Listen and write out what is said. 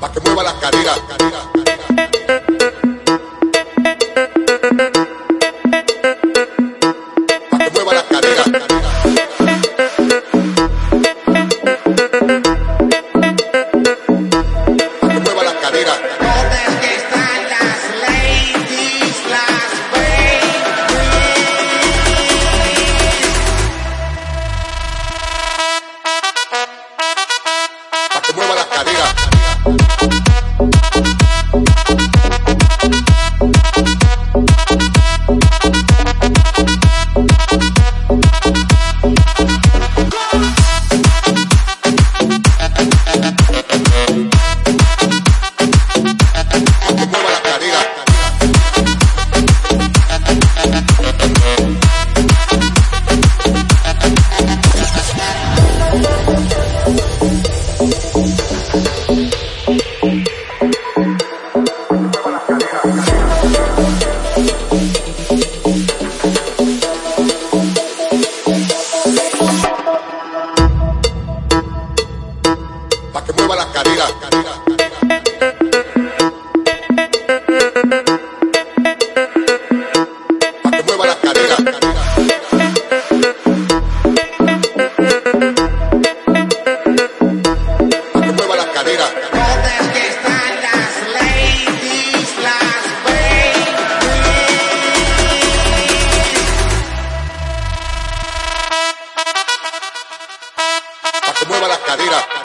Para que mueva la cadera. arriba las caridad. mueva las caderas.